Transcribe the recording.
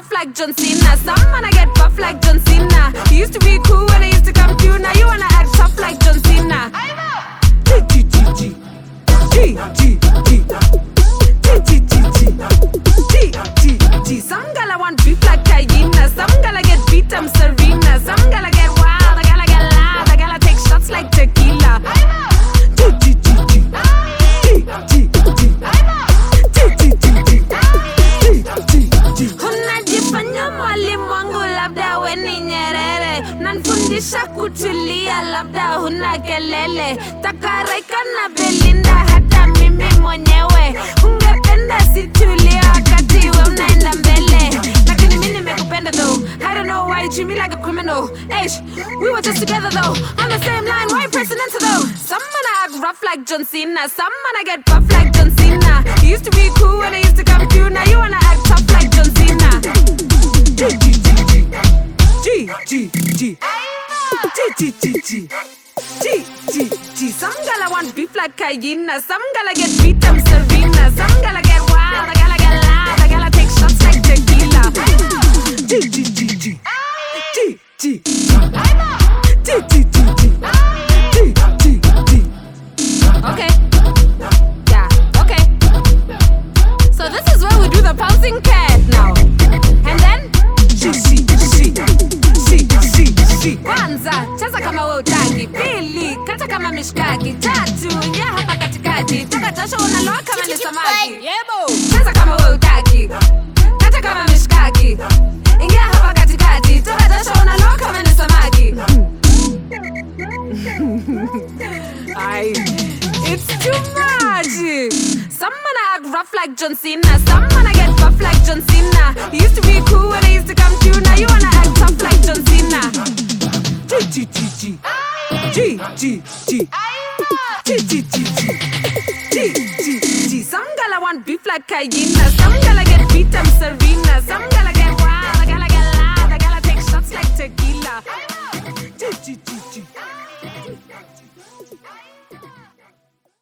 tough like John Cena. Some man I get buff like John Cena. You used to be cool when I used to come to you. Now you wanna act tough like John Cena. G G G G G. mwalimu wangu, labda we ni Nyerere. Nanfundisha kutulia, labda huna kelele. Takaraika na Belinda, hata mimi mwenyewe. Ungependa situlie wakati we unaenda mbele. Lakini mi nimekupenda though. I don't know why you treat me like a criminal. Eish, we were just together though. On the same line, why presidential though? Some man I act rough like John Cena. Some man I get buff like John Cena. You used to be cool when I used to come to. Now you wanna act tough like chi chi chi. Chi chi chi. Some gala want beef like hyena. Some gala get beat them Serena. Some gala get wild. I gala get loud. I gala take shots like tequila. Chi chi chi chi. Chi chi. Chi chi chi chi. Chi chi chi. Okay. Yeah kwanza cheza kama we utaki, pili kata kama mishkaki, tatu ingia hapa katikati, toka jasho unaloa kama ni samaki. Yebo, cheza kama we utaki, kata kama mishkaki, ingia hapa katikati, toka jasho unaloa kama ni samaki. Ay, it's too much. Some man I act rough like John Cena. Some man I get buff like John Cena. You used to be cool when I used to come to. Now you wanna G G G G G G G G G G G G G Some gala want beef like hyena. Some gala get beat, I'm Serena.